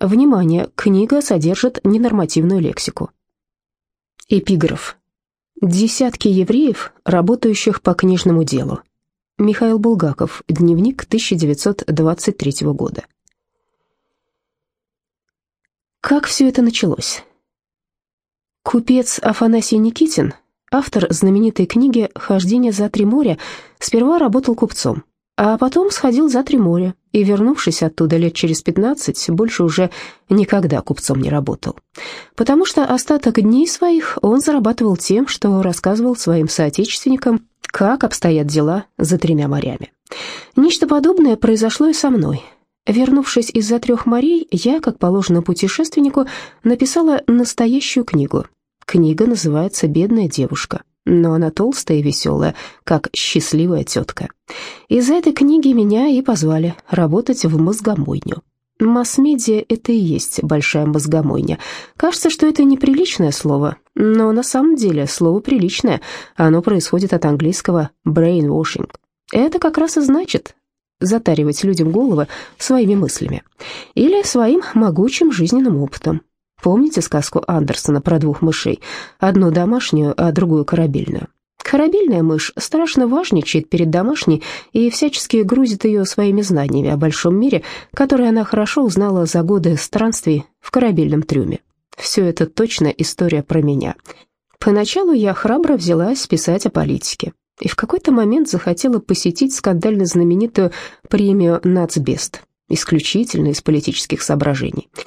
Внимание, книга содержит ненормативную лексику. Эпиграф. Десятки евреев, работающих по книжному делу. Михаил Булгаков. Дневник 1923 года. Как все это началось? Купец Афанасий Никитин, автор знаменитой книги «Хождение за три моря», сперва работал купцом, а потом сходил за три моря и, вернувшись оттуда лет через пятнадцать, больше уже никогда купцом не работал. Потому что остаток дней своих он зарабатывал тем, что рассказывал своим соотечественникам, как обстоят дела за тремя морями. Нечто подобное произошло и со мной. Вернувшись из-за трех морей, я, как положено путешественнику, написала настоящую книгу. Книга называется «Бедная девушка» но она толстая и веселая, как счастливая тетка. Из-за этой книги меня и позвали работать в мозгомойню. Масс-медиа — это и есть большая мозгомойня. Кажется, что это неприличное слово, но на самом деле слово приличное. Оно происходит от английского brainwashing. Это как раз и значит затаривать людям головы своими мыслями или своим могучим жизненным опытом. Помните сказку Андерсона про двух мышей? Одну домашнюю, а другую корабельную. Корабельная мышь страшно важничает перед домашней и всячески грузит ее своими знаниями о большом мире, который она хорошо узнала за годы странствий в корабельном трюме. Все это точно история про меня. Поначалу я храбро взялась писать о политике и в какой-то момент захотела посетить скандально знаменитую премию «Нацбест», исключительно из политических соображений –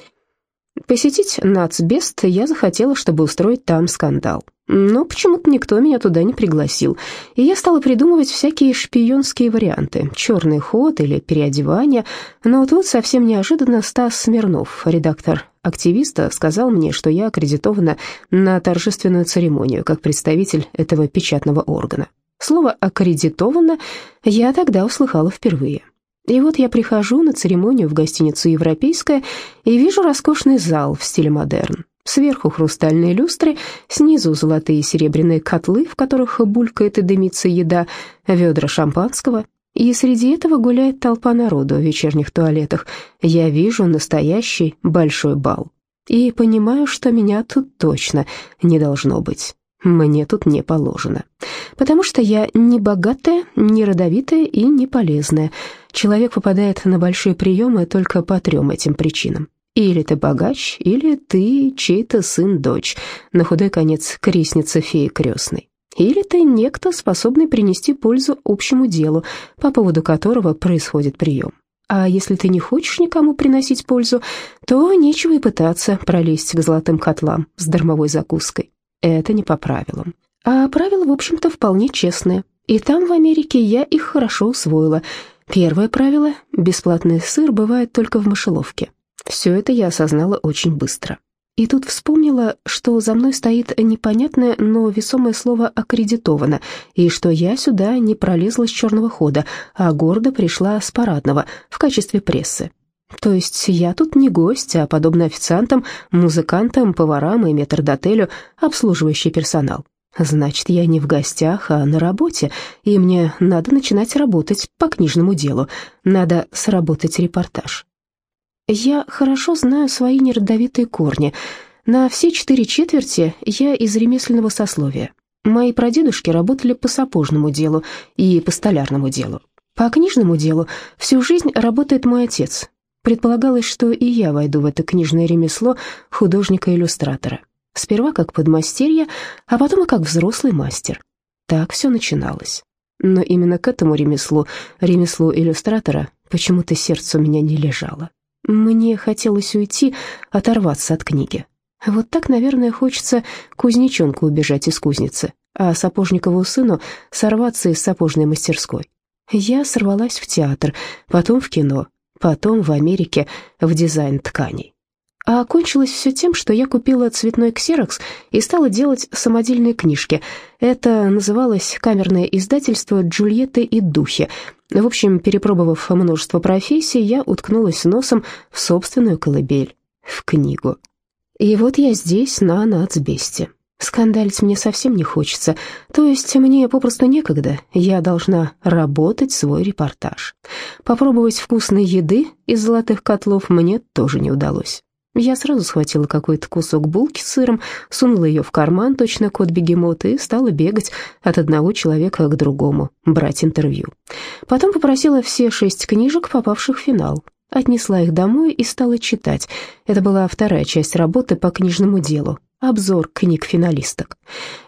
Посетить Нацбест я захотела, чтобы устроить там скандал. Но почему-то никто меня туда не пригласил, и я стала придумывать всякие шпионские варианты, черный ход или переодевание. Но тут совсем неожиданно Стас Смирнов, редактор активиста, сказал мне, что я аккредитована на торжественную церемонию как представитель этого печатного органа. Слово «аккредитовано» я тогда услыхала впервые. И вот я прихожу на церемонию в гостиницу «Европейская» и вижу роскошный зал в стиле модерн. Сверху хрустальные люстры, снизу золотые и серебряные котлы, в которых булькает и дымится еда, ведра шампанского. И среди этого гуляет толпа народу в вечерних туалетах. Я вижу настоящий большой бал. И понимаю, что меня тут точно не должно быть мне тут не положено. Потому что я не богатая, не родовитая и не полезная. Человек попадает на большие приемы только по трем этим причинам. Или ты богач, или ты чей-то сын-дочь, на худой конец крестница феи крестной. Или ты некто, способный принести пользу общему делу, по поводу которого происходит прием. А если ты не хочешь никому приносить пользу, то нечего и пытаться пролезть к золотым котлам с дармовой закуской. Это не по правилам. А правила, в общем-то, вполне честные. И там, в Америке, я их хорошо усвоила. Первое правило – бесплатный сыр бывает только в мышеловке. Все это я осознала очень быстро. И тут вспомнила, что за мной стоит непонятное, но весомое слово «аккредитовано», и что я сюда не пролезла с черного хода, а гордо пришла с парадного в качестве прессы. То есть я тут не гость, а подобно официантам, музыкантам, поварам и метрдотелю обслуживающий персонал. Значит, я не в гостях, а на работе, и мне надо начинать работать по книжному делу. Надо сработать репортаж. Я хорошо знаю свои неродовитые корни. На все четыре четверти я из ремесленного сословия. Мои прадедушки работали по сапожному делу и по столярному делу. По книжному делу всю жизнь работает мой отец, Предполагалось, что и я войду в это книжное ремесло художника-иллюстратора. Сперва как подмастерье, а потом и как взрослый мастер. Так все начиналось. Но именно к этому ремеслу, ремеслу иллюстратора, почему-то сердце у меня не лежало. Мне хотелось уйти, оторваться от книги. Вот так, наверное, хочется кузнечонку убежать из кузницы, а сапожникову сыну сорваться из сапожной мастерской. Я сорвалась в театр, потом в кино, потом в Америке в дизайн тканей. А окончилось все тем, что я купила цветной ксерокс и стала делать самодельные книжки. Это называлось камерное издательство «Джульетты и духи». В общем, перепробовав множество профессий, я уткнулась носом в собственную колыбель, в книгу. И вот я здесь, на Нацбесте. Скандалить мне совсем не хочется, то есть мне попросту некогда, я должна работать свой репортаж. Попробовать вкусной еды из золотых котлов мне тоже не удалось. Я сразу схватила какой-то кусок булки с сыром, сунула ее в карман, точно кот-бегемот, и стала бегать от одного человека к другому, брать интервью. Потом попросила все шесть книжек, попавших в финал. Отнесла их домой и стала читать. Это была вторая часть работы по книжному делу, обзор книг финалисток.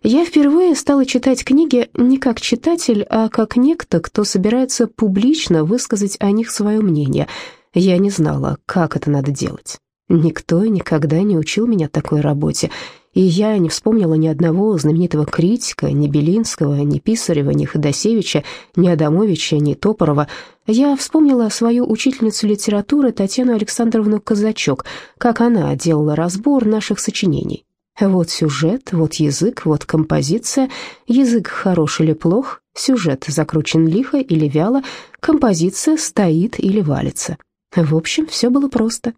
Я впервые стала читать книги не как читатель, а как некто, кто собирается публично высказать о них свое мнение. Я не знала, как это надо делать. Никто никогда не учил меня такой работе, и я не вспомнила ни одного знаменитого критика, ни Белинского, ни Писарева, ни Ходосевича, ни Адамовича, ни Топорова. Я вспомнила свою учительницу литературы Татьяну Александровну Казачок, как она делала разбор наших сочинений. Вот сюжет, вот язык, вот композиция. Язык хорош или плох, сюжет закручен лихо или вяло, композиция стоит или валится. В общем, все было просто.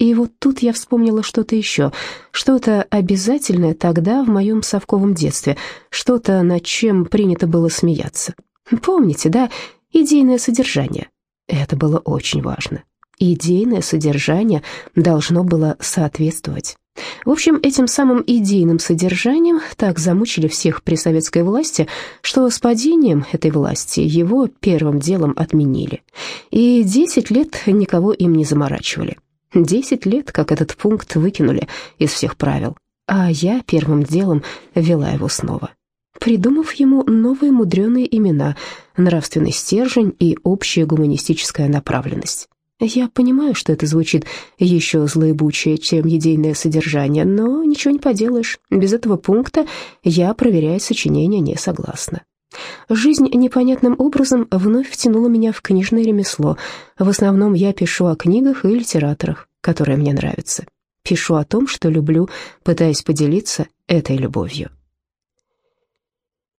И вот тут я вспомнила что-то еще, что-то обязательное тогда в моем совковом детстве, что-то, над чем принято было смеяться. Помните, да, идейное содержание. Это было очень важно. Идейное содержание должно было соответствовать. В общем, этим самым идейным содержанием так замучили всех при советской власти, что с падением этой власти его первым делом отменили. И 10 лет никого им не заморачивали. Десять лет, как этот пункт выкинули из всех правил, а я первым делом вела его снова, придумав ему новые мудреные имена, нравственный стержень и общая гуманистическая направленность. Я понимаю, что это звучит еще злоебучее, чем идейное содержание, но ничего не поделаешь. Без этого пункта я, проверяя сочинение, не согласна. Жизнь непонятным образом вновь втянула меня в книжное ремесло. В основном я пишу о книгах и литераторах, которые мне нравятся. Пишу о том, что люблю, пытаясь поделиться этой любовью.